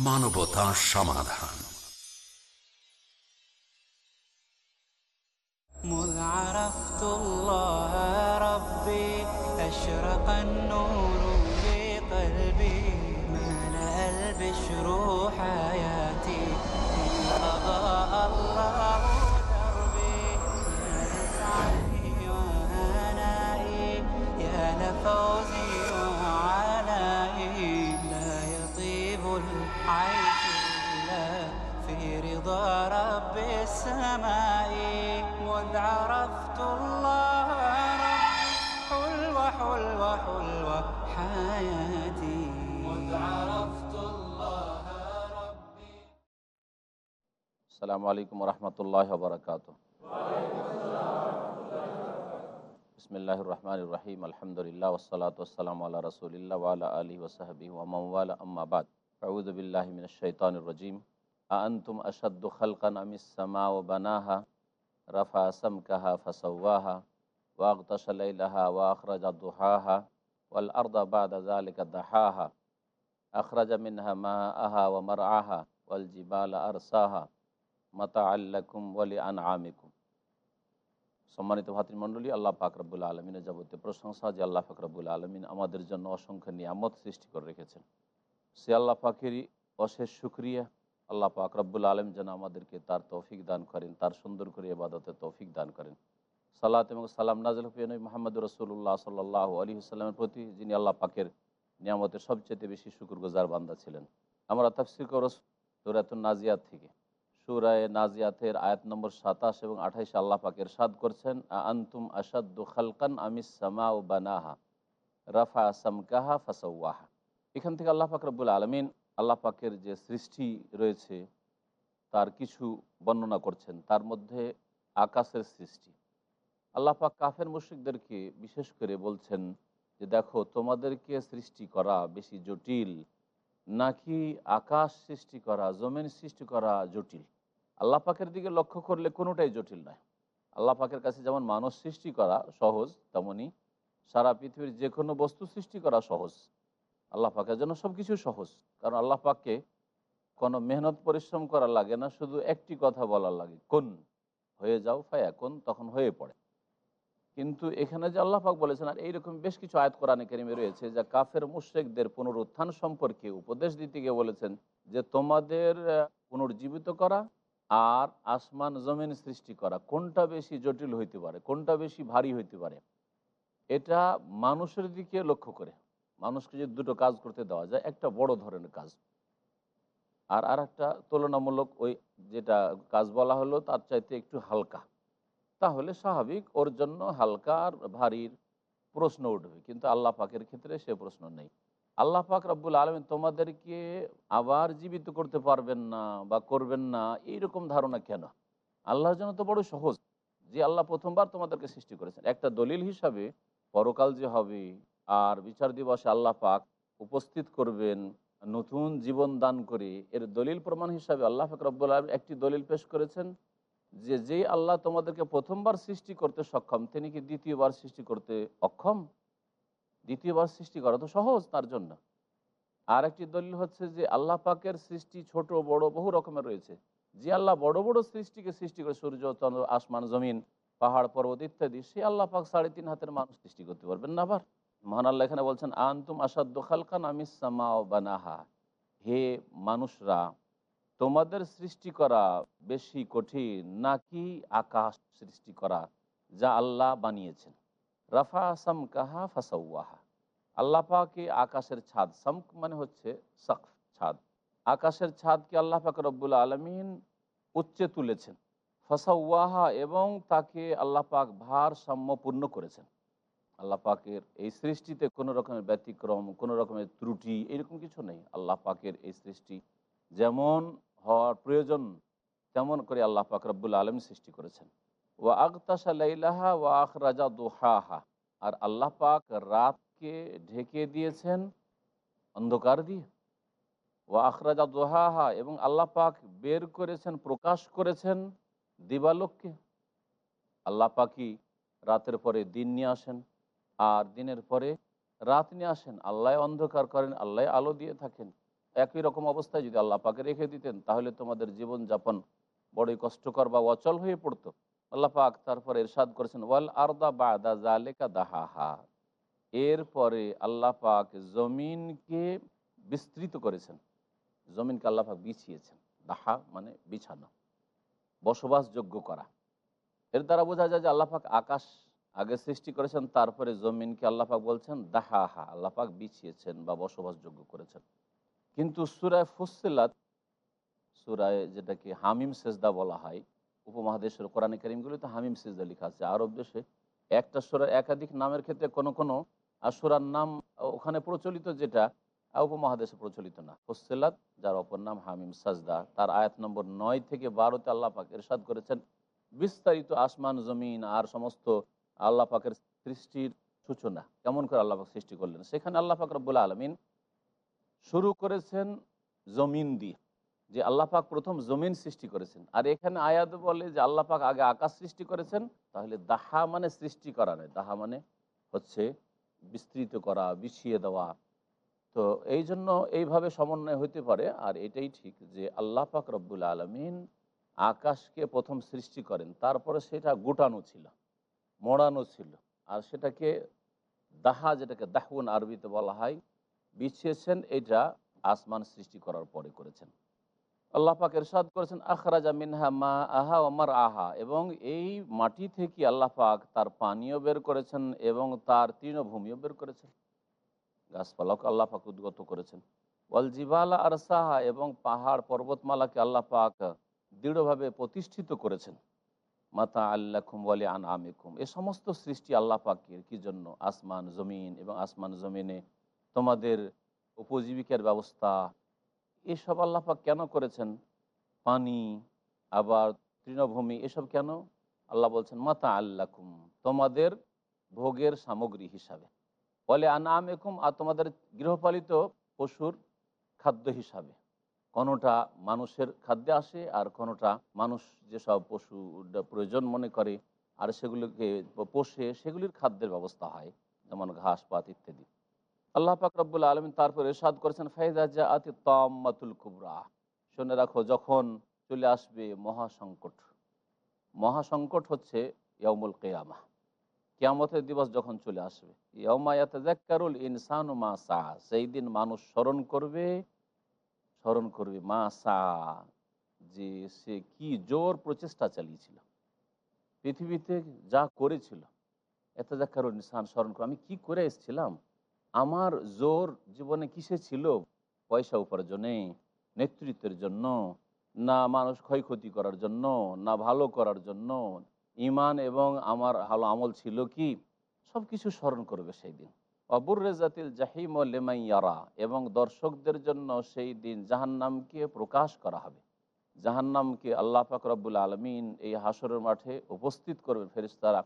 Piece TV Bangla মানবতা সমাধান مذ عرفت الله ربي أشرق النور في قلبي ملأ البشر حياتي أضاء الله دربي يا لسعدي وهنائي يا لفوزي سمائي مذ عرفت الله رب حلوة حلوة حلوة حياتي. مذ عرفت الله ربي. السلام عليكم ورحمة الله وبركاته. بسم الله الرحمن الرحيم. الحمد لله والصلاة والسلام على رسول الله وعلى آله وصحبه ومن والاه. أما بعد أعوذ بالله من الشيطان الرجيم. আন্তুম আসাদ্দু খালকান আমিসামা ও বানাহা, রাফা আসাম কাহা ফাসাহা ওয়াক তসালাইলাহা ওয়া আখরাজা দুহাহা, ওয়াল আর্দা বাদ আজালিকা দাহাহা, আখরাজা মিনহা মা আহা ও মার আহা ওয়াল জিবাল আরসাহা মাতা আল্লাকুম ওয়ালি আন আমিকুম সম্মানিত ভাতৃমণ্ডলী, আল্লাহ ফাকরাবুল আলমিনের যাবতীয় প্রশংসা যে আল্লাহ ফাকরাবুল আলমিন আমাদের জন্য অসংখ্য নিয়ামত সৃষ্টি করে রেখেছেন। সে আল্লাহ পাকেরই অশেষ শুক্রিয়া আল্লাহ পাক রব্বুল আলম যেন আমাদেরকে তার তৌফিক দান করেন, তার সুন্দর করে এবাদতে তৌফিক দান করেন। সালাত এবং সালাম নাজল হুফিয়ান মোহাম্মদ রসুল্লাহ সাল্লাহ আলী সাল্লামের প্রতি, যিনি আল্লাহ পাকের নিয়ামতের সবচেয়ে বেশি শুকুর গুজার বান্দা ছিলেন। আমরা তাফসির করস সুরাতুন নাজিয়াত থেকে। সুরায় নাজিয়াতের আয়াত নম্বর সাতাশ এবং আঠাইশে আল্লাহ পাকের সাদ করছেন আন্তুম আসাদ্দু খালকান আমিস সামা ও বানাহা, রাফা সামকাহা ফাসাউয়াহা। এখান থেকে আল্লাহ পাক রব্বুল আলমিন আল্লাহ পাকের যে সৃষ্টি রয়েছে, তার কিছু বর্ণনা করছেন। তার মধ্যে আকাশের সৃষ্টি। আল্লাহ পাক কাফের মুশ্রিকদেরকে বিশেষ করে বলছেন যে, দেখো, তোমাদেরকে সৃষ্টি করা বেশি জটিল, নাকি আকাশ সৃষ্টি করা, জমিন সৃষ্টি করা জটিল? আল্লাহ পাকের দিকে লক্ষ্য করলে কোনোটাই জটিল নয়। আল্লাহ পাকের কাছে যেমন মানুষ সৃষ্টি করা সহজ তেমনই সারা পৃথিবীর যে কোনো বস্তু সৃষ্টি করা সহজ। আল্লাহ পাকের জন্য সব কিছু সহজ। কারণ আল্লাহ পাককে কোনো মেহনত পরিশ্রম করা লাগে না, শুধু একটি কথা বলার লাগে, কোন হয়ে যাও, ফায়া কোন, তখন হয়ে পড়ে। কিন্তু এখানে যে আল্লাহ পাক বলেছেন, আর এইরকম বেশ কিছু আয়াত কোরআনে কেরিমে রয়েছে, যা কাফের মুশ্রেকদের পুনরুত্থান সম্পর্কে উপদেশ দিতে গিয়ে বলেছেন যে, তোমাদের পুনর্জীবিত করা আর আসমান জমিন সৃষ্টি করা, কোনটা বেশি জটিল হইতে পারে, কোনটা বেশি ভারী হইতে পারে, এটা মানুষের দিকে লক্ষ্য করে। মানুষকে যদি দুটো কাজ করতে দেওয়া যায়, একটা বড় ধরনের কাজ। আর আর একটা তুলনামূলক ওই যেটা কাজ বলা হলো, তার চাইতে একটু হালকা। তাহলে স্বাভাবিক, ওর জন্য হালকা আর ভারীর প্রশ্ন উঠবে। কিন্তু আল্লাহ পাকের ক্ষেত্রে সে প্রশ্ন নেই। আল্লাহ পাক রব্বুল আলমিন তোমাদেরকে আবার জীবিত করতে পারবেন না বা করবেন না, এইরকম ধারণা কেন? আল্লাহর জন্য তো বড় সহজ। যে আল্লাহ প্রথমবার তোমাদেরকে সৃষ্টি করেছেন। একটা দলিল হিসাবে পরকাল যে হবে আর বিচার দিবসে আল্লাহ পাক উপস্থিত করবেন নতুন জীবন দান করে। এর দলিল প্রমাণ হিসাবে আল্লাহ পাক রব্বুল আলম একটি দলিল পেশ করেছেন যে যে আল্লাহ তোমাদেরকে প্রথমবার সৃষ্টি করতে সক্ষম, তিনি কি দ্বিতীয়বার সৃষ্টি করতে অক্ষম? দ্বিতীয়বার সৃষ্টি করা তো সহজ তার জন্য। আর একটি দলিল হচ্ছে যে, আল্লাহ পাকের সৃষ্টি ছোট, বড়, বহু রকমের রয়েছে। যে আল্লাহ বড় বড় সৃষ্টিকে সৃষ্টি করে, সূর্য, চন্দ্র, আসমান, জমিন, পাহাড়, পর্বত ইত্যাদি, সে আল্লাহ পাক সাড়ে তিন হাতের মানুষ সৃষ্টি করতে পারবেন না আবার। মহান আল্লাহ এখানে বলছেন, আন্তুম আসাদ্দ খালকান আমিসামা বানাহা। হে মানুষরা, তোমাদের সৃষ্টি করা বেশি কঠিন নাকি আকাশ সৃষ্টি করা, যা আল্লাহ বানিয়েছেন? রাফা সাম কাহা ফাসাউয়াহা। আল্লাহ পাকে আকাশের ছাদ, সামক মানে হচ্ছে সখ ছাদ। আকাশের ছাদকে আল্লাহ পাক রব্বুল আলমিন উচ্চে তুলেছেন। ফাসাউয়াহা এবং তাকে আল্লাহ পাক ভারসাম্যপূর্ণ করেছেন। আল্লাহ পাকের এই সৃষ্টিতে কোনো রকমের ব্যতিক্রম, কোনো রকমের ত্রুটি এরকম কিছু নেই। আল্লাহ পাকের এই সৃষ্টি যেমন হওয়ার প্রয়োজন, তেমন করে আল্লাহ পাক রব্বুল আলম সৃষ্টি করেছেন। ও আগতাসা লাইলাহা ও আখ রাজা দোহাহা। আর আল্লাহ পাক রাতকে ঢেকে দিয়েছেন অন্ধকার দিয়ে। ও আখরাজা দোহাহা এবং আল্লাহ পাক বের করেছেন, প্রকাশ করেছেন দিবালোককে। আল্লাহ পাকি রাতের পরে দিন নিয়ে আসেন। আর দিনের পরে রাত নিয়ে আসেন, আল্লাহ অন্ধকার করেন, আল্লাহ আলো দিয়ে থাকেন। একই রকম অবস্থায় যদি আল্লাহ পাকে রেখে দিতেন, তাহলে তোমাদের জীবনযাপন বড়ই কষ্টকর বা অচল হয়ে পড়তো। আল্লাহ পাক তারপর এরশাদ করেছেন, ওয়াল আরদা বাদা জালেকা দাহাহা। এরপরে আল্লাহ পাক জমিনকে বিস্তৃত করেছেন। জমিনকে আল্লাহ পাক বিছিয়েছেন। দাহা মানে বিছানো। বসবাসযোগ্য করা। এর দ্বারা বোঝা যায় যে আল্লাহ পাক আকাশ আগে সৃষ্টি করেছেন, তারপরে জমিনকে আল্লাহ পাক বলছেন, দাহাহা আল্লাহ পাক বিছিয়েছেন বা বসবাসযোগ্য করেছেন। কিন্তু সুরায় ফুসিলাত সুরায় যেটাকে হামিম সেজদা বলা হয়, উপমহাদেশের কোরআন করিমগুলিতে হামিম সেজদা লেখা আছে। আরব দেশে একটা সুরার একাধিক নামের ক্ষেত্রে কোনো কোনো সুরার নাম ওখানে প্রচলিত যেটা উপমহাদেশে প্রচলিত না। ফুসিলাত যার অপর নাম হামিম সাজদা, তার আয়াত নম্বর নয় থেকে বারোতে আল্লাহ পাক এরশাদ করেছেন, বিস্তারিত আসমান, জমিন, আর সমস্ত আল্লাহ পাকের সৃষ্টির সূচনা, কেমন করে আল্লাহ পাক সৃষ্টি করলেন? সেখানে আল্লাহ পাক রব্বুল আলমিন শুরু করেছেন জমিন দিয়ে, যে আল্লাহ পাক প্রথম জমিন সৃষ্টি করেছেন। আর এখানে আয়াত বলে যে আল্লাহ পাক আগে আকাশ সৃষ্টি করেছেন, তাহলে দাহা মানে সৃষ্টি করা নয়, দাহা মানে হচ্ছে বিস্তৃত করা, বিছিয়ে দেওয়া। তো এই জন্য এইভাবে সমন্বয় হতে পারে, আর এটাই ঠিক যে আল্লাহ পাক রব্বুল আলমিন আকাশকে প্রথম সৃষ্টি করেন, তারপরে সেটা গোটানো ছিল। মোড়ানো ছিল। আর সেটাকে দাহা, যেটাকে দাহুন আরবিতে বলা হয়, বিছিয়েছেন, এটা আসমান সৃষ্টি করার পরে করেছেন। আল্লাহ পাক এরশাদ করেছেন, আখরাজা মিনহা মা আহা ওমার আহা এবং এই মাটি থেকে আল্লাহ পাক তার পানীয় বের করেছেন এবং তার তৃণভূমিও বের করেছেন। গাছপালাকে আল্লাহ পাক উদ্গত করেছেন। ওয়াল জিবালা আর সাহা এবং পাহাড় পর্বতমালাকে আল্লাহ পাক দৃঢ়ভাবে প্রতিষ্ঠিত করেছেন। মাতা আল্লাকুম বলে আন আমিকুম এ সমস্ত সৃষ্টি আল্লাহ পাকের কি জন্য? আসমান, জমিন এবং আসমান, জমিনে তোমাদের উপজীবিকার ব্যবস্থা। এসব আল্লাহ পাক কেন করেছেন? পানি, আবার তৃণভূমি, এসব কেন? আল্লাহ বলছেন মাতা আল্লাকুম তোমাদের ভোগের সামগ্রী হিসাবে। বলে আনাম একুম আর তোমাদের গৃহপালিত পশুর খাদ্য হিসাবে। কোনোটা মানুষের খাদ্যে আসে আর কোনোটা মানুষ যেসব পশু প্রয়োজন মনে করে, আর সেগুলোকে পোষে, সেগুলির খাদ্যের ব্যবস্থা হয়, যেমন ঘাস, পাত ইত্যাদি। আল্লাহ পাক রব্বুল আলমিন তারপরে সাদ করেছেন ফাইজা জা আতি তাম্মাতুল কুবরা শুনে রাখো, যখন চলে আসবে মহাসংকট। মহাসংকট হচ্ছে ইয়মুল কেয়ামা, কেয়ামতের দিবস যখন চলে আসবে। ইয়মায়াতারুল ইনসান মা সেই দিন মানুষ স্মরণ করবে স্মরণ করবে, মা সা, যে সে কি জোর প্রচেষ্টা চালিয়েছিল। পৃথিবীতে যা করেছিল এত জাকারুল ইনসান স্মরণ করে আমি কি করে এসেছিলাম? আমার জোর জীবনে কিসে ছিল? পয়সা উপার্জনে, নেতৃত্বের জন্য, না মানুষ ক্ষয়ক্ষতি করার জন্য, না ভালো করার জন্য ইমান এবং আমার ভালো আমল ছিল কি? সব কিছু স্মরণ করবে সেই দিন। অবুর রেজাতিল জাহিম লেমাইয়ারা এবং দর্শকদের জন্য সেই দিন জাহান্নামকে প্রকাশ করা হবে। জাহান্নামকে আল্লাহ ফাকরাবুল আলমিন এই হাসরের মাঠে উপস্থিত করবে ফেরিস্তারা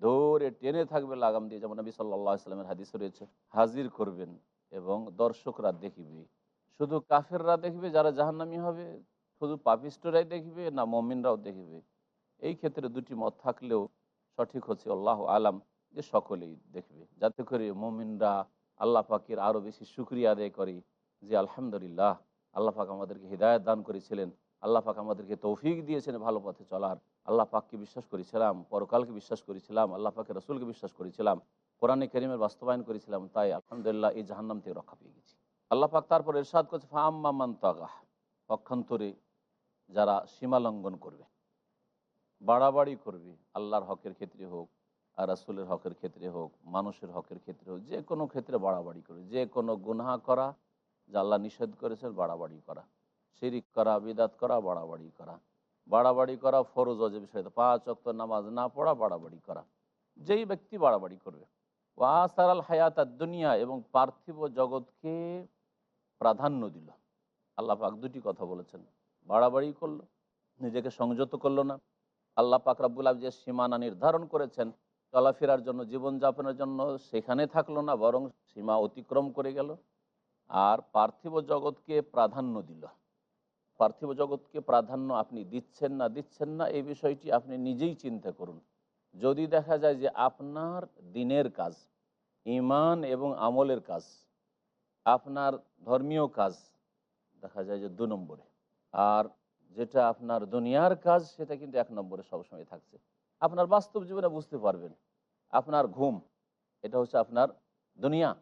ধরে টেনে থাকবে লাগাম দিয়ে, যেমন নবী সাল্লাহ ইসলামের হাদিস রয়েছে, হাজির করবেন এবং দর্শকরা দেখবে। শুধু কাফেররা দেখবে যারা জাহান্নামি হবে, শুধু পাপিস্টরাই দেখবে না মমিনরাও দেখবে। এই ক্ষেত্রে দুটি মত থাকলেও সঠিক হচ্ছে, আল্লাহ আলাম যে সকলেই দেখবে। যাতে করে মমিনরা আল্লাহ পাকের আরও বেশি সুক্রিয়া আদায় করে যে, আলহামদুলিল্লাহ, আল্লাহ পাক আমাদেরকে হৃদায়ত দান করেছিলেন। আল্লাহ পাক আমাদেরকে তৌফিক দিয়েছেন ভালো পথে চলার। আল্লাহ পাককে বিশ্বাস করেছিলাম, পরকালকে বিশ্বাস করেছিলাম, আল্লাহ পাকে রসুলকে বিশ্বাস করেছিলাম, কোরআনে করিমের বাস্তবায়ন করেছিলাম, তাই আলহামদুলিল্লাহ এই জাহান্নাম থেকে রক্ষা পেয়ে গেছি। আল্লাহ পাক তারপর এরশাদ করছে ফাম্মান তাগাহ। পক্ষান্তরে যারা সীমা লঙ্ঘন করবে, বাড়াবাড়ি করবে, আল্লাহর হকের ক্ষেত্রে হোক আর রাসুলের হকের ক্ষেত্রে হোক, মানুষের হকের ক্ষেত্রে হোক, যে কোনো ক্ষেত্রে বাড়াবাড়ি করবে যে কোনো গুনাহা করা আল্লাহ নিষেধ করেছেন, বাড়াবাড়ি করা। শিরিক করা, বিদাত করা, বাড়াবাড়ি করা। বাড়াবাড়ি করা, ফরজ অজে বিষয়তে পাঁচ অক্ত নামাজ না পড়া, বাড়াবাড়ি করা। যেই ব্যক্তি বাড়াবাড়ি করবে। ওয়াসার আল হায়াত আর দুনিয়া এবং পার্থিব জগৎকে প্রাধান্য দিল। আল্লাহ পাক দুটি কথা বলেছেন। বাড়াবাড়ি করল, নিজেকে সংযত করল না। আল্লাহ পাক রাবুল যে সীমানা নির্ধারণ করেছেন চলাফেরার জন্য, জীবনযাপনের জন্য সেখানে থাকল না, বরং সীমা অতিক্রম করে গেল। আর পার্থিব জগৎকে প্রাধান্য দিল। পার্থিব জগৎকে প্রাধান্য আপনি দিচ্ছেন না দিচ্ছেন না, এই বিষয়টি আপনি নিজেই চিন্তা করুন। যদি দেখা যায় যে আপনার দিনের কাজ ইমান এবং আমলের কাজ, আপনার ধর্মীয় কাজ, দেখা যায় যে দু নম্বরে, আর যেটা আপনার দুনিয়ার কাজ, সেটা কিন্তু এক নম্বরে সবসময় থাকছে। আপনার বাস্তব জীবনে বুঝতে পারবেন। আপনার ঘুম, এটা হচ্ছে আপনার দুনিয়া।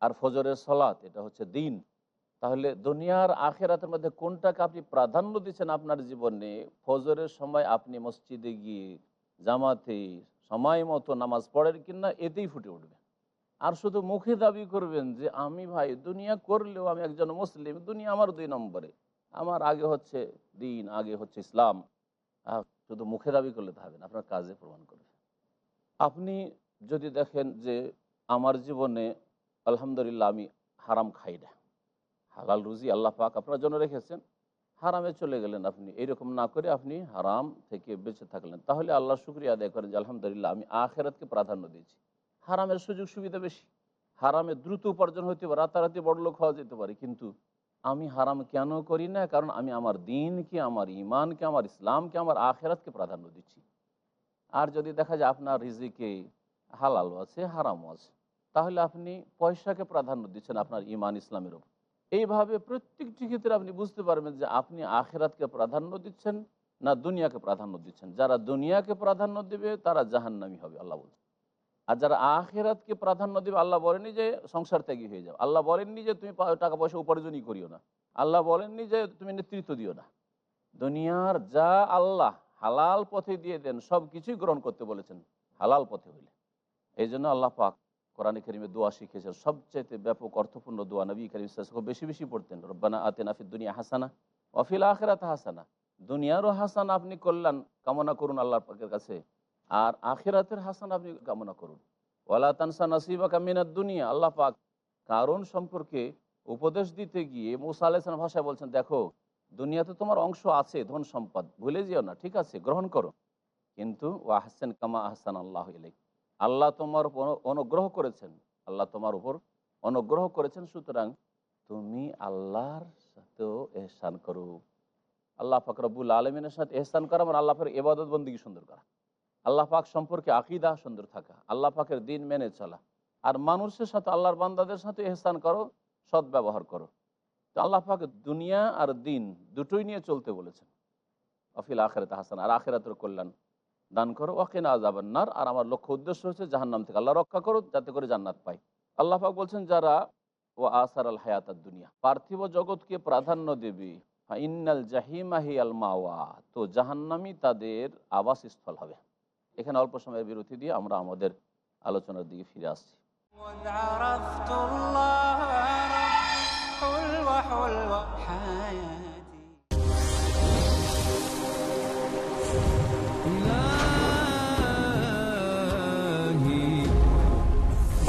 আর ফজরের সলাৎ এটা হচ্ছে দিন। তাহলে দুনিয়ার আখেরাতের মধ্যে কোনটাকে আপনি প্রাধান্য দিচ্ছেন আপনার জীবনে? ফজরের সময় আপনি মসজিদে গিয়ে, জামাতে, সময় মতো নামাজ পড়েন কিনা, এতেই ফুটে উঠবে। আর শুধু মুখে দাবি করবেন যে, আমি ভাই, দুনিয়া করলেও আমি একজন মুসলিম, দুনিয়া আমার দুই নম্বরে। আমার আগে হচ্ছে দিন, আগে হচ্ছে ইসলাম। শুধু মুখে দাবি করলে তো হবে না, আপনার কাজে প্রমাণ করবে। আপনি যদি দেখেন যে আমার জীবনে আলহামদুলিল্লাহ আমি হারাম খাই না, হালাল রুজি আল্লাহ পাক আপনার জন্য রেখেছেন, হারামে চলে গেলেন আপনি, এরকম না করে আপনি হারাম থেকে বেঁচে থাকলেন। তাহলে আল্লাহ শুক্রিয়া আদায় করেন যে আলহামদুলিল্লাহ আমি আখেরাতকে প্রাধান্য দিয়েছি। হারামের সুযোগ সুবিধা বেশি, হারামে দ্রুত উপার্জন হতে পারে, রাতারাতি বড় লোক হওয়া যেতে পারে, কিন্তু আমি হারাম কেন করি না? কারণ আমি আমার দিনকে, আমার ইমানকে আমার ইসলামকে, আমার আখেরাতকে প্রাধান্য দিচ্ছি। আর যদি দেখা যায় আপনার রিজিকে হালালও আছে, হারামও আছে, তাহলে আপনি পয়সাকে প্রাধান্য দিচ্ছেন আপনার ইমান ইসলামের উপর। এইভাবে প্রত্যেকটি ক্ষেত্রে আপনি বুঝতে পারবেন যে আপনি আখেরাতকে প্রাধান্য দিচ্ছেন না দুনিয়াকে প্রাধান্য দিচ্ছেন। যারা দুনিয়াকে প্রাধান্য দেবে, তারা জাহান্নামি হবে, আল্লাহ বলছেন আর যারা আখেরাতকে প্রাধান্য দেবে, আল্লাহ বলেননি যে সংসার ত্যাগী হয়ে যাও। আল্লাহ বলেননি যে তুমি টাকা পয়সা উপার্জনই করিও না। আল্লাহ বলেননি যে তুমি নেতৃত্ব দিও না। দুনিয়ার যা আল্লাহ হালাল পথে দিয়ে দেন, সব কিছুই গ্রহণ করতে বলেছেন, হালাল পথে হইলে। এই জন্য আল্লাহ পাক কোরআনে করিমে দোয়া শিখেছেন সবচাইতে ব্যাপক অর্থপূর্ণ দোয়া নবী করিম খুব বেশি বেশি পড়তেন, রব্বানা আতে নাফিদ দুনিয়া হাসানা অফিল আখেরাত হাসানা। দুনিয়ারও হাসান আপনি কল্যাণ কামনা করুন আল্লাহ পাকের কাছে। আর আখেরাতের হাসান আপনি কামনা করুন। ওয়ালা তানসা নাসিবা কামিনার দুনিয়া, আল্লাহ পাক কারণ সম্পর্কে উপদেশ দিতে গিয়ে মুসা ভাষায় বলছেন, দেখো, দুনিয়াতে তোমার অংশ আছে, ধন সম্পদ, ভুলে যেও না, ঠিক আছে, গ্রহণ করো। কিন্তু ও আহসেন কামা আহসান আল্লাহ আল্লাহ তোমার অনুগ্রহ করেছেন। আল্লাহ তোমার উপর অনুগ্রহ করেছেন, সুতরাং তুমি আল্লাহর সাথেও এহসান করো। আল্লাহ পাক রব্বুল আলমিনের সাথে এহসান করা মানে আল্লাহ পাকের এবাদত বন্দিকে সুন্দর করা। আল্লাহ পাক সম্পর্কে আকিদা সুন্দর থাকা, আল্লাহ পাকের দিন মেনে চলা। আর মানুষের সাথে, আল্লাহর বান্দাদের সাথে এহসান করো, সৎ ব্যবহার করো। তো আল্লাহ পাক দুনিয়া আর দিন দুটোই নিয়ে চলতে বলেছেন। অফিল আখেরাত হাসান, আর আখেরাতের কল্যাণ দান করো, ওয়াকিনা আজাবান্নার আর আমার লক্ষ্য উদ্দেশ্য হচ্ছে জাহান্নাম থেকে আল্লাহ রক্ষা করো যাতে করে জান্নাত পাই। আল্লাহ পাক বলছেন, যারা, ও আসার আল হায়াত দুনিয়া, পার্থিব জগৎকে প্রাধান্য দেবে ইন্নাল জাহিমাহি আল মাওয়া। তো জাহান্নামি তাদের আবাসস্থল হবে। এখানে অল্প সময়ের বিরতি দিয়ে আমরা আমাদের আলোচনার দিকে ফিরে আসছি।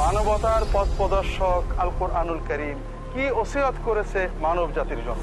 মানবতার পথ প্রদর্শক আলকুর আনুল করিম কি ওসিরাত করেছে মানব জাতির জন্য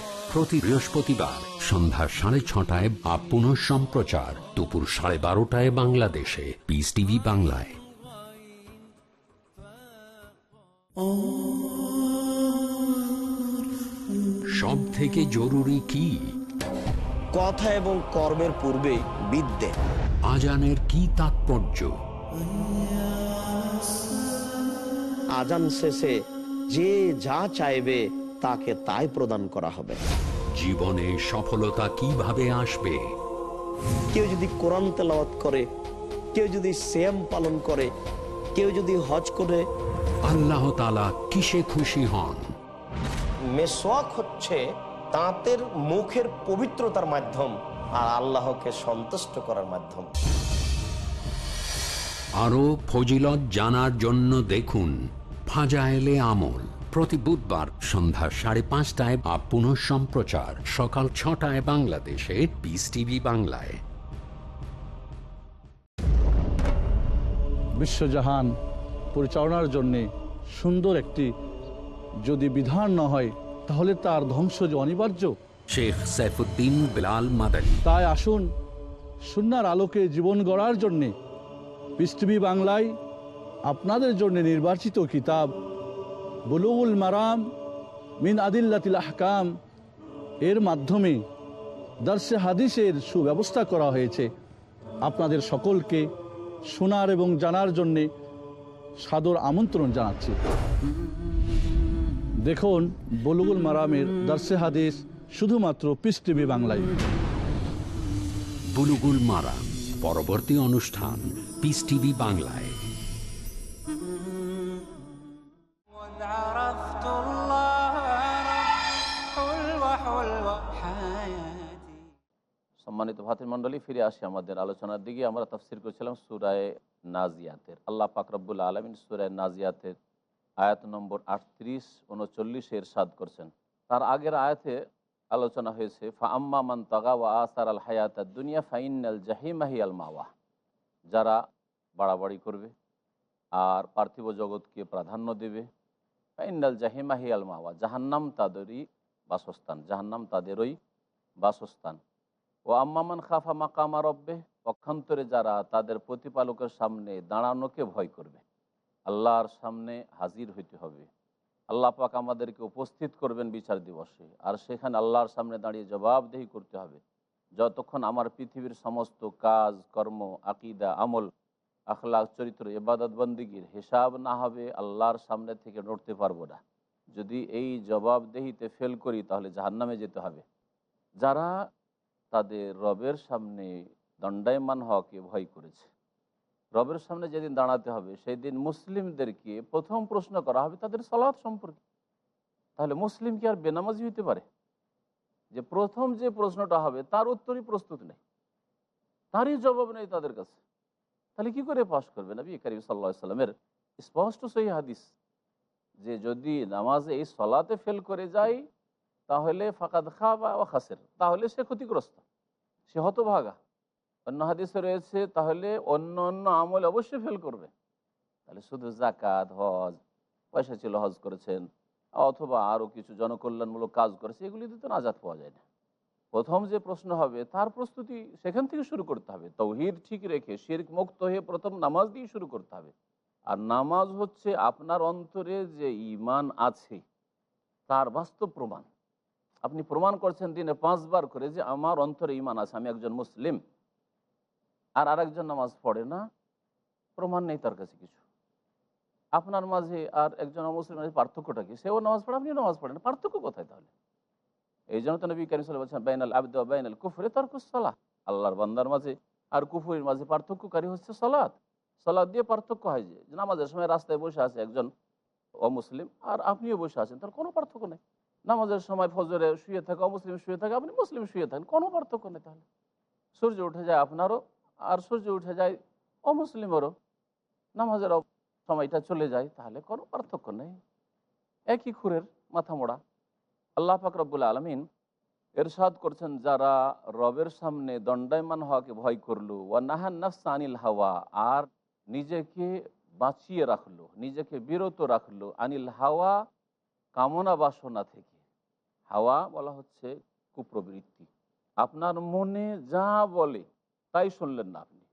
প্রতি বৃহস্পতিবার সন্ধ্যা সাড়ে ছটায় বা পুনঃ সম্প্রচার দুপুর সাড়ে বারোটায় বাংলাদেশে। পিস টিভি বাংলায়। সব থেকে জরুরি কি? কথা এবং কর্মের পূর্বে বিদ্যে। আজানের কি তাৎপর্য? আজান শেষে যে যা চাইবে তাকে তাই প্রদান করা হবে। জীবনে সফলতা কীভাবে আসবে? কেউ যদি কোরআন তেলাওয়াত করে কেউ যদি শ্যাম পালন করে কেউ যদি হজ করে আল্লাহ তালা কিসে খুশি হন? মেসোয়াক হচ্ছে দাঁতের মুখের পবিত্রতার মাধ্যম আর আল্লাহকে সন্তুষ্ট করার মাধ্যম। আরও ফজিলত জানার জন্য দেখুন ফাজায়েলে আমল প্রতি বুধবার সন্ধ্যা সাড়ে পাঁচটায় বা পুনঃ সম্প্রচার। সকাল ছটায় বাংলাদেশে পিস টিভি বাংলায়। বিশ্বজাহান পরিচালনার জন্যে সুন্দর একটি যদি বিধান না হয় তাহলে তার ধ্বংস যে অনিবার্য। শেখ সাইফুদ্দিন বিলাল মাদানী। তাই আসুন সুনার আলোকে জীবন গড়ার জন্যে পৃথিবী বাংলায় আপনাদের জন্য নির্বাচিত কিতাব বুলুগুল মারাম মিন আদিল্লাতিল আহকাম, এর মাধ্যমে দর্শে হাদিসের সুব্যবস্থা করা হয়েছে। আপনাদের সকলকে শোনার এবং জানার জন্যে সাদর আমন্ত্রণ জানাচ্ছি। দেখুন, বলুগুল মারামের দর্শে হাদিস শুধুমাত্র পিস টিভি বাংলায়। বুলুগুল মারাম, পরবর্তী অনুষ্ঠান পিস টিভি বাংলায়। সম্মানিত ভাতির মণ্ডলী, ফিরে আসি আমাদের আলোচনার দিকে। আমরা তফসির করছিলাম সুরায় নাজিয়াতের। আল্লাহ পাকরবুল আলমিন সুরায় নাজিয়াতের আয়াত নম্বর আটত্রিশ, উনচল্লিশে সাদ করছেন। তার আগের আয়াতে আলোচনা হয়েছে ফা আম্মা মান তাগা ওয়া আসার আল হায়াত দুনিয়া ফাইনাল জাহিমাহি আল মাওয়া। যারা বাড়াবাড়ি করবে আর পার্থিব জগৎকে প্রাধান্য দেবে ফাইনাল জাহিমাহি আল মাওয়া, জাহান্নাম তাদেরই বাসস্থান, জাহান্নাম তাদেরই বাসস্থান। ও আম্মামান খাফা মাকামা রব্বে পক্ষান্তরে যারা তাদের প্রতিপালকের সামনে দাঁড়ানোকে ভয় করবে, আল্লাহর সামনে হাজির হইতে হবে। আল্লাহ পাক আমাদেরকে উপস্থিত করবেন বিচার দিবসে। আর সেখানে আল্লাহর সামনে দাঁড়িয়ে জবাবদেহি করতে হবে। যতক্ষণ আমার পৃথিবীর সমস্ত কাজ, কর্ম, আকিদা, আমল আখলাক চরিত্র এবাদত হিসাব না হবে, আল্লাহর সামনে থেকে নড়তে পারব না। যদি এই জবাবদেহিতে ফেল করি, তাহলে জাহান্নামে যেতে হবে। যারা তাদের রবের সামনে দণ্ডায়মান হওয়াকে ভয় করেছে। রবের সামনে যেদিন দাঁড়াতে হবে সেই দিন মুসলিমদেরকে প্রথম প্রশ্ন করা হবে তাদের সলাৎ সম্পর্কে। তাহলে মুসলিম কি আর বেনামাজি হইতে পারে? যে প্রথম যে প্রশ্নটা হবে, তার উত্তরই প্রস্তুত নেই। তারই জবাব নেই তাদের কাছে। তাহলে কি করে পাশ করবে নবী করিম সাল্লা সাল্লামের স্পষ্ট সহি হাদিস? যে যদি নামাজে এই সলাতে ফেল করে যায় তাহলে ফাকাদ খা বা খাসের। তাহলে সে ক্ষতিগ্রস্ত, সে হতভাগা। অন্য হাদিসে রয়েছে, তাহলে অন্য অন্য আমল অবশ্যই ফেল করবে। তাহলে শুধু জাকাত হজ, পয়সা ছিল হজ করেছেন, অথবা আরও কিছু জনকল্যাণমূলক কাজ করেছে এগুলিতে তো নাজাত পাওয়া যায় না। প্রথম যে প্রশ্ন হবে, তার প্রস্তুতি সেখান থেকে শুরু করতে হবে। তৌহিদ ঠিক রেখে শির্ক মুক্ত হয়ে প্রথম নামাজ দিয়ে শুরু করতে হবে। আর নামাজ হচ্ছে আপনার অন্তরে যে ইমান আছে, তার বাস্তব প্রমাণ। আপনি প্রমাণ করছেন দিনে পাঁচবার করে যে আমার অন্তরে ইমান আছে, আমি একজন মুসলিম। আর আরেকজন নামাজ পড়ে না, প্রমাণ নেই তার কাছে কিছু। আপনার মাঝে আর একজন মুসলিম মাঝে পার্থক্যটা কি? সেও নামাজ পড়ে, আপনিও নামাজ পড়েন। পার্থক্য কোথায় তাহলে? এই জন্য তো নবী কারিম সাল্লাহ বলছেন, বাইনাল আবদ বাইনাল কুফরে তর্কুসলাহ আল্লাহর বান্দার মাঝে আর কুফুরের মাঝে পার্থক্যকারী হচ্ছে সলাদ সলাদ দিয়ে পার্থক্য হয় যে নামাজের সময় রাস্তায় বসে আছে একজন অমুসলিম, আর আপনিও বসে আছেন, তার কোনো পার্থক্য নেই। নামাজের সময় ফজরে শুয়ে থাকে, অমুসলিম শুয়ে থাকে, আপনি মুসলিম শুয়ে থাকেন, কোনো পার্থক্য নেই তাহলে। সূর্য উঠে যায় আপনারও, আর সূর্য উঠে যায় অমুসলিমেরও। নামাজের সময়টা চলে যায়, তাহলে কোনো পার্থক্য নেই। একই খুরের মাথা মোড়া। আল্লাহ ফাকরবুল আলমিন এরশাদ করছেন, যারা রবের সামনে দণ্ডায়মান হওয়াকে ভয় করল, ওয়া নাহান নাফস হাওয়া, আর নিজেকে বাঁচিয়ে রাখল, নিজেকে বিরত রাখল। আনিল হাওয়া কামনা বাসনা থেকে। হাওয়া বলা হচ্ছে কুপ্রবৃত্তি। আপনার মনে যা বলে তাই শুনলেন না আপনি।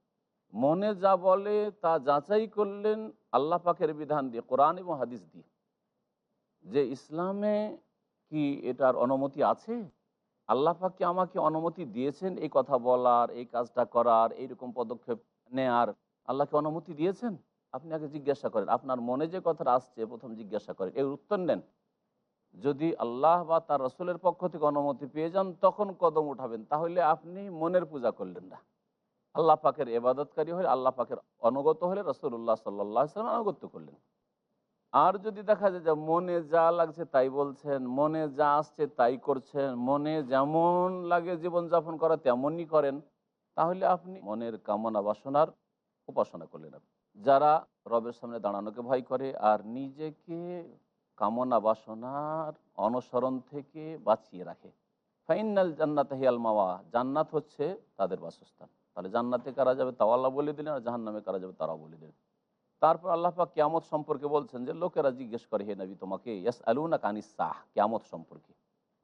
মনে যা বলে তা যাচাই করলেন আল্লাহ পাকের বিধান দিয়ে, কোরআন এবং হাদিস দিয়ে। যে ইসলামে কি এটার অনুমতি আছে? আল্লাহ পাককে আমাকে অনুমতি দিয়েছেন এই কথা বলার, এই কাজটা করার এইরকম পদক্ষেপ নেয়ার আল্লাহকে অনুমতি দিয়েছেন? আপনি আগে জিজ্ঞাসা করেন। আপনার মনে যে কথাটা আসছে, প্রথম জিজ্ঞাসা করেন। এর উত্তর নেন। যদি আল্লাহ বা তার রসুলের পক্ষ থেকে অনুমতি পেয়ে যান, তখন কদম উঠাবেন। তাহলে আপনি মনের পূজা করলেন না। আল্লাহ পাকের এবাদতকারী হলে, আল্লাহ পাকের অনুগত হলে রসুল্লাহ সাল্লাহ সাল্লাম আনুগত্য করলেন। আর যদি দেখা যায় যে মনে যা লাগছে তাই বলছেন, মনে যা আসছে তাই করছেন, মনে যেমন লাগে জীবনযাপন করা তেমনই করেন, তাহলে আপনি মনের কামনা বাসনার উপাসনা করলেন যারা রবের সামনে দাঁড়ানোকে ভয় করে আর নিজেকে কামনা বাসনার অনুসরণ থেকে বাঁচিয়ে রাখে। ফাইনাল জান্নাত হিয়াল মাওয়া, জান্নাত হচ্ছে তাদের বাসস্থান। তাহলে জান্নাতে কারা যাবে তাও আল্লাহ বলে দিলেন আর জাহান্নামে কারা যাবে তারাও বলে দিলেন। তারপর আল্লাহ পাক কেয়ামত সম্পর্কে বলছেন যে, লোকেরা জিজ্ঞেস করে, হে নবী, তোমাকে ইয়াস আলুনা কানিস সাহ, কেয়ামত সম্পর্কে?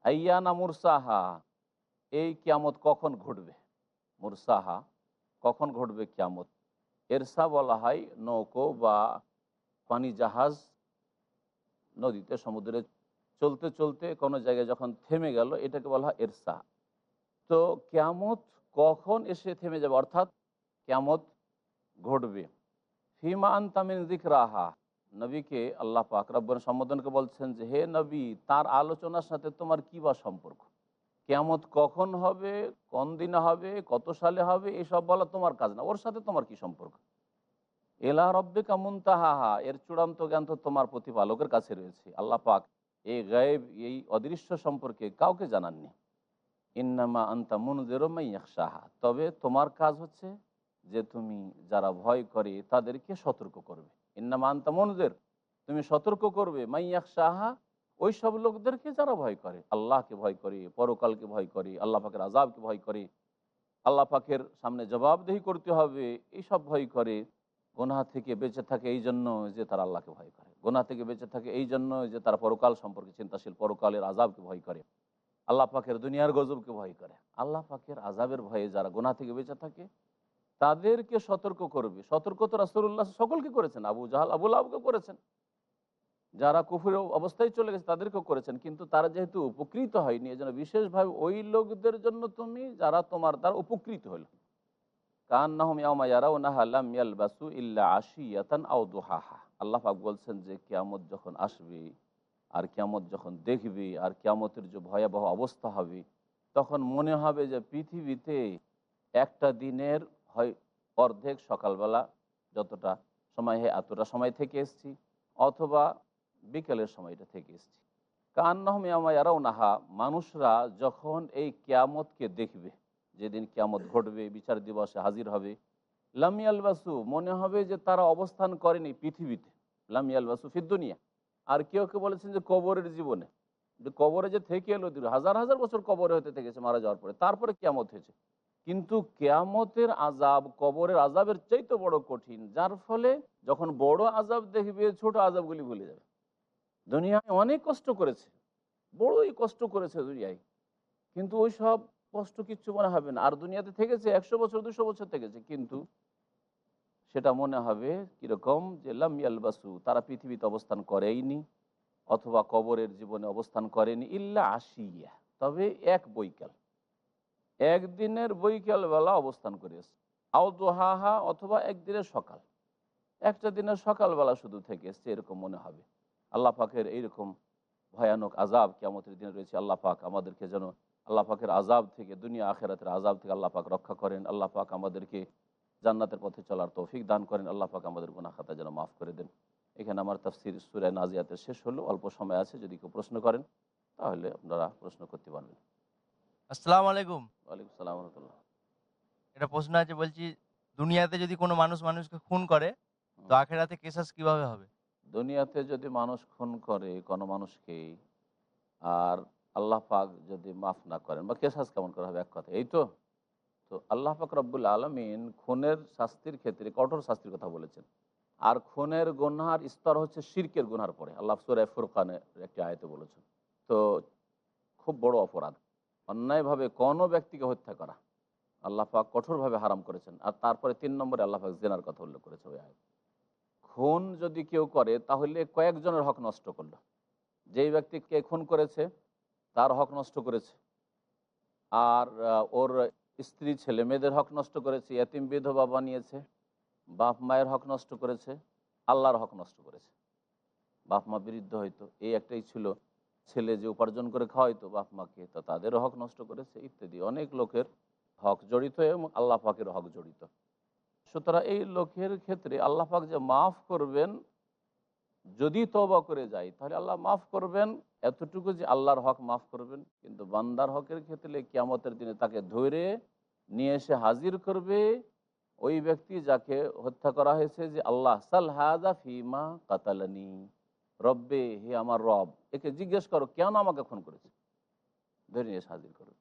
আইয়ানা মুরসাহা, এই কেয়ামত কখন ঘটবে? মুরসাহা, কখন ঘটবে কেয়ামত? এরসা বলা হয় নৌকো বা পানি জাহাজ নদীতে, সমুদ্রে চলতে চলতে কোনো জায়গায় যখন থেমে গেল, এটাকে বলা হয় এরসা। তো কেয়ামত কখন এসে থেমে যাবে? অর্থাৎ কেয়ামত ঘটবে। ফিমা আন্তামিন রাহা নবীকে আল্লাহ পাক সম্বোধনকে বলছেন যে, হে নবী, তার আলোচনার সাথে তোমার কী বা সম্পর্ক? কেয়ামত কখন হবে? কোন দিনে হবে? কত সালে হবে? এসব বলা তোমার কাজ না। ওর সাথে তোমার কি সম্পর্ক? এলা রব্বিকা মুনতাহা এর চূড়ান্ত জ্ঞান তো তোমার প্রতিপালকের কাছে রয়েছে। আল্লাহ পাক এই গায়েব, এই অদৃশ্য সম্পর্কে কাউকে জানাননি। ইন্নামা আন্তা মুনজেরমাইয়াকশাহা তবে তোমার কাজ হচ্ছে যে তুমি যারা ভয় করে তাদেরকে সতর্ক করবে। ইন্নামা আন্তা মনুজের, তুমি সতর্ক করবে। মাইয়াক সাহা ওই সব লোকদেরকে যারা ভয় করে, আল্লাহকে ভয় করে, পরকালকে ভয় করে, আল্লাহ পাকের আজাবকে ভয় করে, আল্লাহ পাকের সামনে জবাবদেহি করতে হবে এইসব ভয় করে গোনা থেকে বেঁচে থাকে এই জন্য যে তারা আল্লাহকে ভয় করে। গোনা থেকে বেঁচে থাকে এই জন্য যে তারা পরকাল সম্পর্কে চিন্তাশীল, পরকালের আজাবকে ভয় করে। আল্লাহ পাকের দুনিয়ার গজবকে ভয় করে। আল্লাহ পাকের আজাবের ভয়ে যারা গোনা থেকে বেঁচে থাকে, তাদেরকে সতর্ক করবে। সতর্ক তো রাসুল্লাহ সকলকে করেছেন, আবু জাহাল আবুল আবুকে করেছেন। যারা কুফুরের অবস্থায় চলে গেছে তাদেরকেও করেছেন, কিন্তু তারা যেহেতু উপকৃত হয়নি এই জন্য বিশেষভাবে ওই লোকদের জন্য তুমি, যারা তোমার দ্বারা উপকৃত হলো। ইয়ালবাসু ইল্লা বলছেন যে, কিয়ামত যখন আসবে, আর কিয়ামত যখন দেখবে, আর কিয়ামতের যে ভয়াবহ অবস্থা হবে, তখন মনে হবে যে পৃথিবীতে একটা দিনের হয় অর্ধেক সকালবেলা যতটা সময় হয় এতটা সময় থেকে এসছি, অথবা বিকেলের সময়টা থেকে এসছি। কান্নাহমিয়ামায়ারাও নাহা মানুষরা যখন এই কেয়ামতকে দেখবে যেদিন কেয়ামত ঘটবে, বিচার দিবসে হাজির হবে। লামিয়াল বাসু মনে হবে যে তারা অবস্থান করেনি পৃথিবীতে। লামিয়াল বাসু ফিদ্দুনিয়া আর কেউ কেউ বলেছেন যে কবরের জীবনে। কবরে যে থেকে এলো দূর হাজার হাজার বছর কবরে হতে থেকেছে, মারা যাওয়ার পরে। তারপরে কেয়ামত হয়েছে। কিন্তু কেয়ামতের আজাব কবরের আজাবের চাইতে বড় কঠিন, যার ফলে যখন বড় আজাব দেখবে, ছোট আজাবগুলি ভুলে যাবে। দুনিয়ায় অনেক কষ্ট করেছে। বড়ই কষ্ট করেছে দুনিয়ায়। কিন্তু ওই সব কষ্ট কিচ্ছু মনে হবে না। আর দুনিয়াতে থেকেছে, একশো বছর, দুশো বছর থেকেছে, কিন্তু সেটা মনে হবে কীরকম যে লামিয়াল বাসু তারা পৃথিবীতে অবস্থান করেইনি অথবা কবরের জীবনে অবস্থান করেনি ইল্লা আসিয়া তবে এক বৈকাল। একদিনের বৈকাল বেলা অবস্থান করেছে। আও দোহাহা অথবা একদিনের সকাল। একটা দিনের সকালবেলা শুধু থেকে এসছে, এরকম মনে হবে। আল্লাহ পাকের এইরকম ভয়ানক আজাব কেমতের দিনে রয়েছে। আল্লাহ পাক আমাদেরকে যেন আল্লাহ পাকের আজাব থেকে দুনিয়া আখেরাতের আজাব থেকে আল্লাহ পাক রক্ষা করেন। আল্লাহ পাক আমাদেরকে জান্নাতের পথে চলার তৌফিক দান করেন। আল্লাহ পাক আমাদের গুনা খাতা যেন মাফ করে দেন। এখানে আমার তাফসির সুরায় নাজিয়াতের শেষ হলো। অল্প সময় আছে যদি কেউ প্রশ্ন করেন তাহলে আপনারা প্রশ্ন করতে পারবেন। আসসালামু আলাইকুম। ওয়ালাইকুম সালাম রহমতুল্লাহ এটা প্রশ্ন আছে বলছি দুনিয়াতে যদি কোনো মানুষ মানুষকে খুন করে তো আখেরাতে কেসাস কীভাবে হবে? দুনিয়াতে যদি মানুষ খুন করে কোনো মানুষকে আর আল্লাহ পাক যদি মাফ না করেন বা কেসাস কেমন করা হবে? এক কথা। এই তো? তো আল্লাহ পাক রব্বুল আলমিন খুনের শাস্তির ক্ষেত্রে কঠোর শাস্তির কথা বলেছেন। আর খুনের গুনহার স্তর হচ্ছে শিরকের গুনহার পরে। আল্লাহ সুরায় ফুরকানের একটি আয়তে বলেছেন। তো খুব বড় অপরাধ। অন্যায়ভাবে কোনো ব্যক্তিকে হত্যা করা আল্লাহ পাক কঠোরভাবে হারাম করেছেন। আর তারপরে তিন নম্বরে আল্লাহ পাক জেনার কথা উল্লেখ করেছে ওই আয় খুন যদি কেউ করে, তাহলে কয়েকজনের হক নষ্ট করল। যেই ব্যক্তিকে খুন করেছে তার হক নষ্ট করেছে। আর ওর স্ত্রী ছেলে মেয়েদের হক নষ্ট করেছে, এতিম বিধবা বানিয়েছে, বাপ মায়ের হক নষ্ট করেছে, আল্লাহর হক নষ্ট করেছে। বাপ মা বিরুদ্ধ হয়তো এই একটাই ছিল ছেলে যে উপার্জন করে খাওয়াইতো বাপ মাকে, তো তাদেরও হক নষ্ট করেছে, ইত্যাদি। অনেক লোকের হক জড়িত এবং আল্লাহ পাকের হক জড়িত। সুতরাং এই লোকের ক্ষেত্রে আল্লাহ পাক যে মাফ করবেন, যদি তবা করে যায়, তাহলে আল্লাহ মাফ করবেন এতটুকু যে আল্লাহর হক মাফ করবেন, কিন্তু বান্দার হকের ক্ষেত্রে কিয়ামতের দিনে তাকে ধরে নিয়ে এসে হাজির করবে ওই ব্যক্তি যাকে হত্যা করা হয়েছে যে আল্লাহ, সাল হাজা ফিমা কাতালানি। রব্বে, হে আমার রব, একে জিজ্ঞেস করো, কেন আমাকে খুন করেছে? ধরে নিয়ে এসে হাজির করবে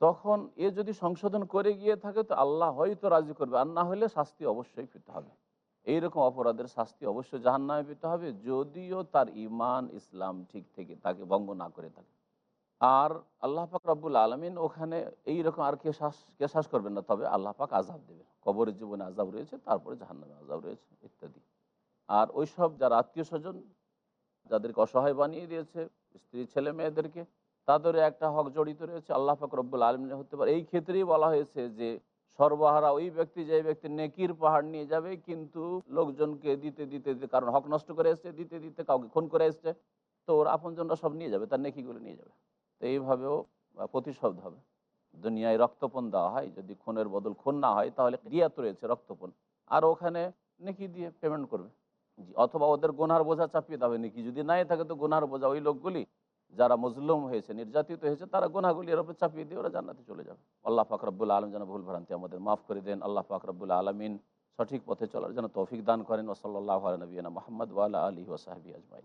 তখন এ যদি সংশোধন করে গিয়ে থাকে, তো আল্লাহ হয়তো রাজি করবে, আর না হলে শাস্তি অবশ্যই পেতে হবে। এইরকম অপরাধের শাস্তি অবশ্যই জাহান্নামে পেতে হবে যদিও তার ইমান ইসলাম ঠিক থেকে তাকে ভঙ্গ না করে থাকে। আর আল্লাহ পাক রব্বুল আলমিন ওখানে এইরকম আর কে শ্বাস কে শ্বাস করবেন না, তবে আল্লাহ পাক আজাব দেবেন। কবরের জীবনে আজাব রয়েছে, তারপরে জাহান্নামে আজাব রয়েছে, ইত্যাদি। আর ওই সব যারা আত্মীয় স্বজন, যাদেরকে অসহায় বানিয়ে দিয়েছে, স্ত্রী, ছেলে, মেয়েদেরকে তাদের একটা হক জড়িত রয়েছে। আল্লাহ পাক রব্বুল আলমিন হতে পারে। এই ক্ষেত্রেই বলা হয়েছে যে সর্বহারা ওই ব্যক্তি যে ব্যক্তি নেকির পাহাড় নিয়ে যাবে, কিন্তু লোকজনকে দিতে দিতে দিতে কারণ হক নষ্ট করে এসছে, দিতে দিতে কাউকে খুন করে এসছে, তো ওর আপনজনরা সব নিয়ে যাবে, তার নেকিগুলো নিয়ে যাবে। তো এইভাবেও প্রতিশব্দ হবে। দুনিয়ায় রক্তপণ দেওয়া হয়, যদি খুনের বদল খুন না হয়, তাহলে রিয়াত রয়েছে রক্তপণ। আর ওখানে নেকি দিয়ে পেমেন্ট করবে। অথবা ওদের গোনার বোঝা চাপিয়ে দেওয়া নেকি যদি নাই থাকে তো গোনার বোঝা ওই লোকগুলি যারা মজলুম হয়েছে, নির্যাতিত হয়েছে, তারা গোনাগুলি এর উপর চাপিয়ে দিয়ে ওরা জান্নাতে চলে যাবে। আল্লাহ ফাকরাবুল আলম যেন ভুল ভ্রান্তি আমাদের মাফ করে দেন। আল্লাহ ফাকরাবুল আলমিন সঠিক পথে চলার যেন তৌফিক দান করেন। ওসল্লাহ নবীনা মোহাম্মদ ওয়ালা আলী ওসাহাবি আজমাই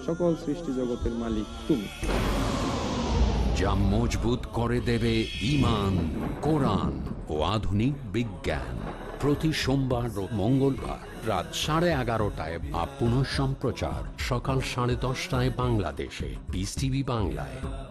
সকল সৃষ্টি জগতের মালিক তুমি। যা মজবুত করে দেবে ইমান কোরআন ও আধুনিক বিজ্ঞান। প্রতি সোমবার ও মঙ্গলবার রাত সাড়ে এগারোটায় বা পুনঃ সম্প্রচার সকাল সাড়ে দশটায় বাংলাদেশে। বিস টিভি বাংলায়।